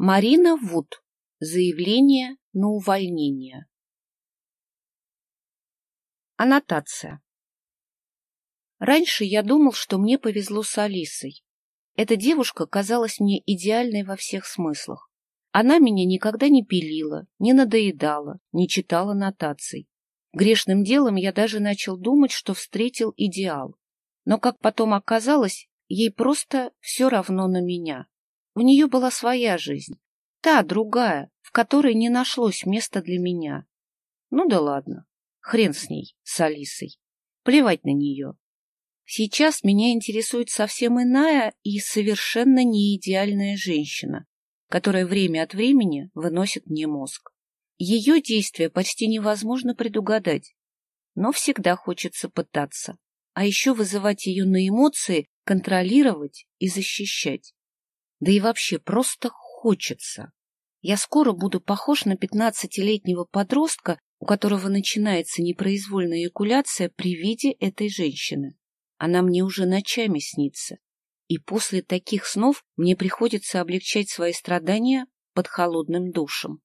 Марина Вуд. Заявление на увольнение. Аннотация. Раньше я думал, что мне повезло с Алисой. Эта девушка казалась мне идеальной во всех смыслах. Она меня никогда не пилила, не надоедала, не читала нотаций. Грешным делом я даже начал думать, что встретил идеал. Но, как потом оказалось, ей просто все равно на меня. У нее была своя жизнь, та, другая, в которой не нашлось места для меня. Ну да ладно, хрен с ней, с Алисой. Плевать на нее. Сейчас меня интересует совсем иная и совершенно не идеальная женщина, которая время от времени выносит мне мозг. Ее действия почти невозможно предугадать, но всегда хочется пытаться, а еще вызывать ее на эмоции, контролировать и защищать. Да и вообще просто хочется. Я скоро буду похож на пятнадцатилетнего подростка, у которого начинается непроизвольная экуляция при виде этой женщины. Она мне уже ночами снится. И после таких снов мне приходится облегчать свои страдания под холодным душем.